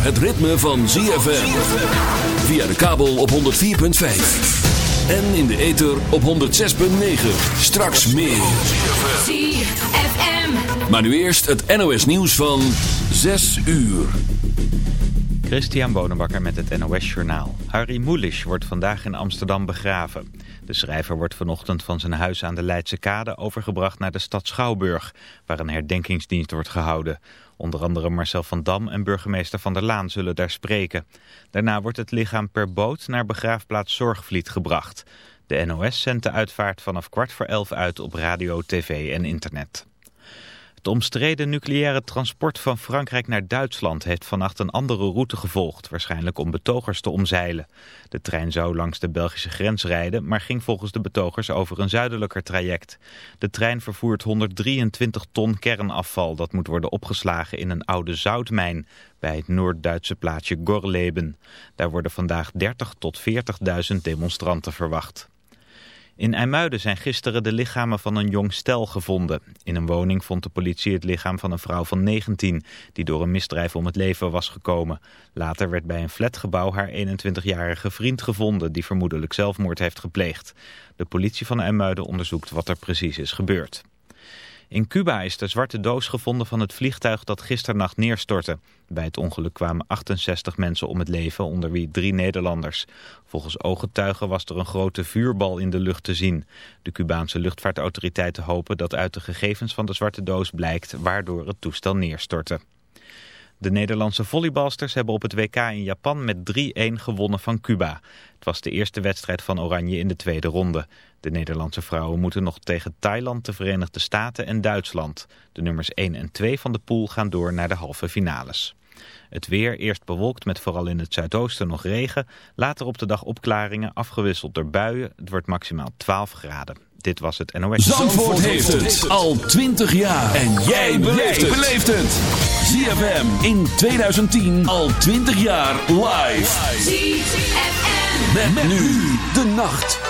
het ritme van ZFM. Via de kabel op 104.5. En in de ether op 106.9. Straks meer. ZFM. Maar nu eerst het NOS nieuws van 6 uur. Christian Bonenbakker met het NOS Journaal. Harry Mulisch wordt vandaag in Amsterdam begraven. De schrijver wordt vanochtend van zijn huis aan de Leidse Kade overgebracht naar de stad Schouwburg, waar een herdenkingsdienst wordt gehouden. Onder andere Marcel van Dam en burgemeester Van der Laan zullen daar spreken. Daarna wordt het lichaam per boot naar begraafplaats Zorgvliet gebracht. De NOS zendt de uitvaart vanaf kwart voor elf uit op radio, tv en internet. Het omstreden nucleaire transport van Frankrijk naar Duitsland heeft vannacht een andere route gevolgd, waarschijnlijk om betogers te omzeilen. De trein zou langs de Belgische grens rijden, maar ging volgens de betogers over een zuidelijker traject. De trein vervoert 123 ton kernafval dat moet worden opgeslagen in een oude zoutmijn bij het Noord-Duitse plaatsje Gorleben. Daar worden vandaag 30 tot 40.000 demonstranten verwacht. In IJmuiden zijn gisteren de lichamen van een jong stel gevonden. In een woning vond de politie het lichaam van een vrouw van 19... die door een misdrijf om het leven was gekomen. Later werd bij een flatgebouw haar 21-jarige vriend gevonden... die vermoedelijk zelfmoord heeft gepleegd. De politie van IJmuiden onderzoekt wat er precies is gebeurd. In Cuba is de zwarte doos gevonden van het vliegtuig dat gisternacht neerstortte. Bij het ongeluk kwamen 68 mensen om het leven, onder wie drie Nederlanders. Volgens ooggetuigen was er een grote vuurbal in de lucht te zien. De Cubaanse luchtvaartautoriteiten hopen dat uit de gegevens van de zwarte doos blijkt waardoor het toestel neerstortte. De Nederlandse volleybalsters hebben op het WK in Japan met 3-1 gewonnen van Cuba. Het was de eerste wedstrijd van Oranje in de tweede ronde. De Nederlandse vrouwen moeten nog tegen Thailand, de Verenigde Staten en Duitsland. De nummers 1 en 2 van de pool gaan door naar de halve finales. Het weer eerst bewolkt met vooral in het zuidoosten nog regen. Later op de dag opklaringen afgewisseld door buien. Het wordt maximaal 12 graden. Dit was het NOS. Zandvoort heeft het al 20 jaar. En jij beleeft het. ZFM in 2010 al 20 jaar live. ZFM. Met, nu de nacht.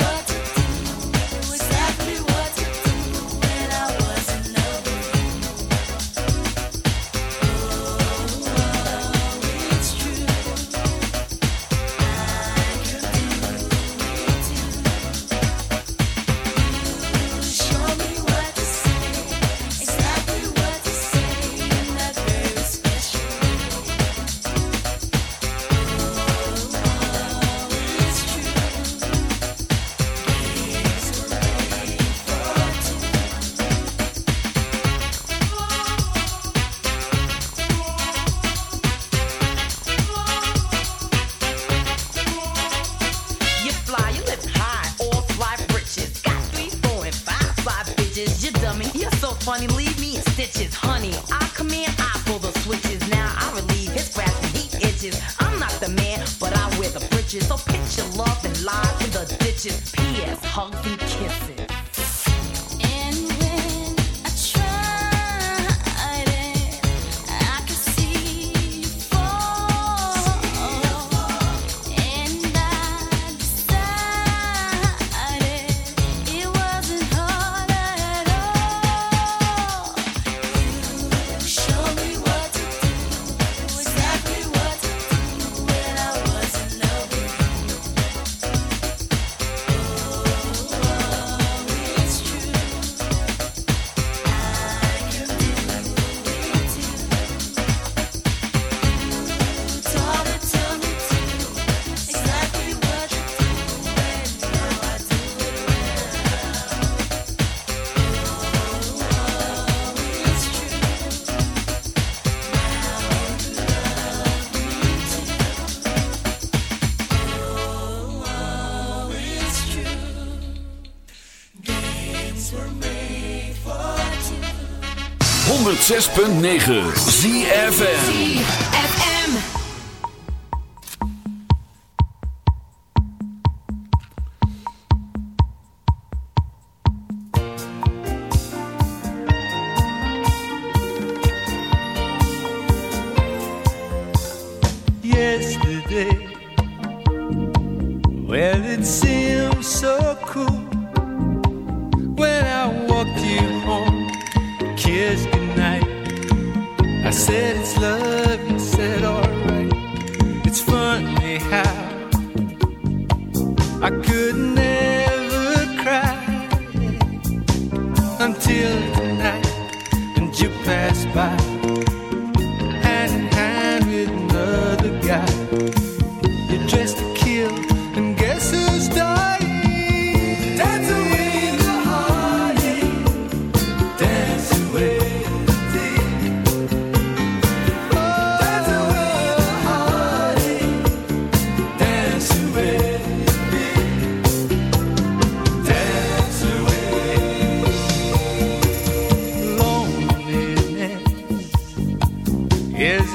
106.9 ZFN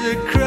the crowd.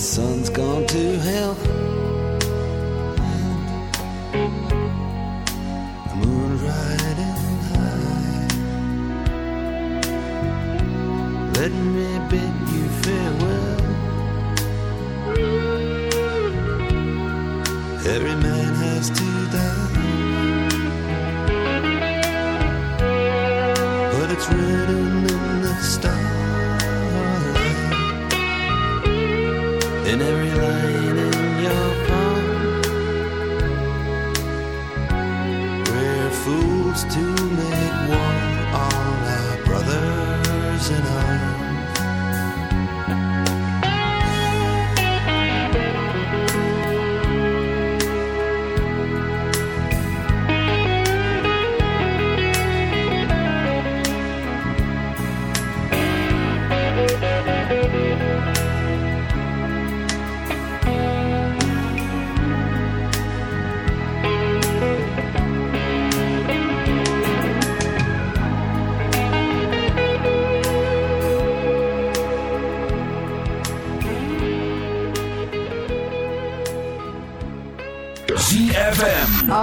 sun's gone to hell.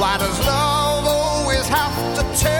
Why does love always have to turn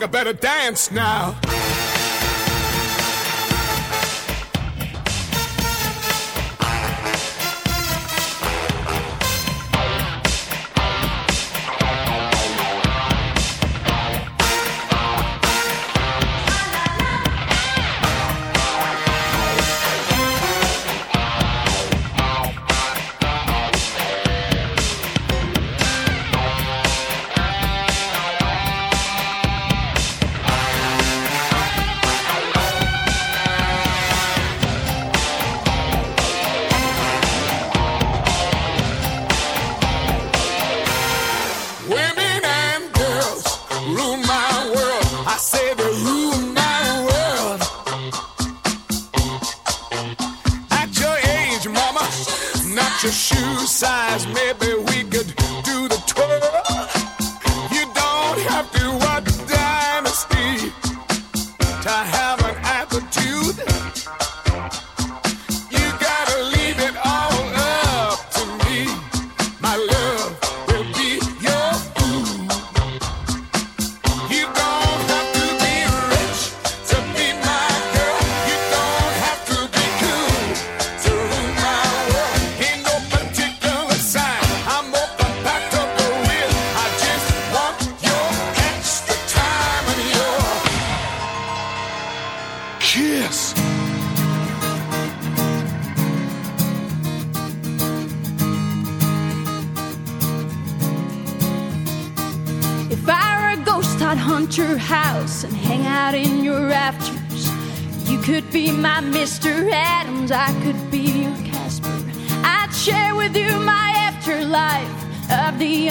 Think I better dance now.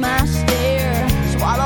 my stare. Swallow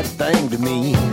right thing to me.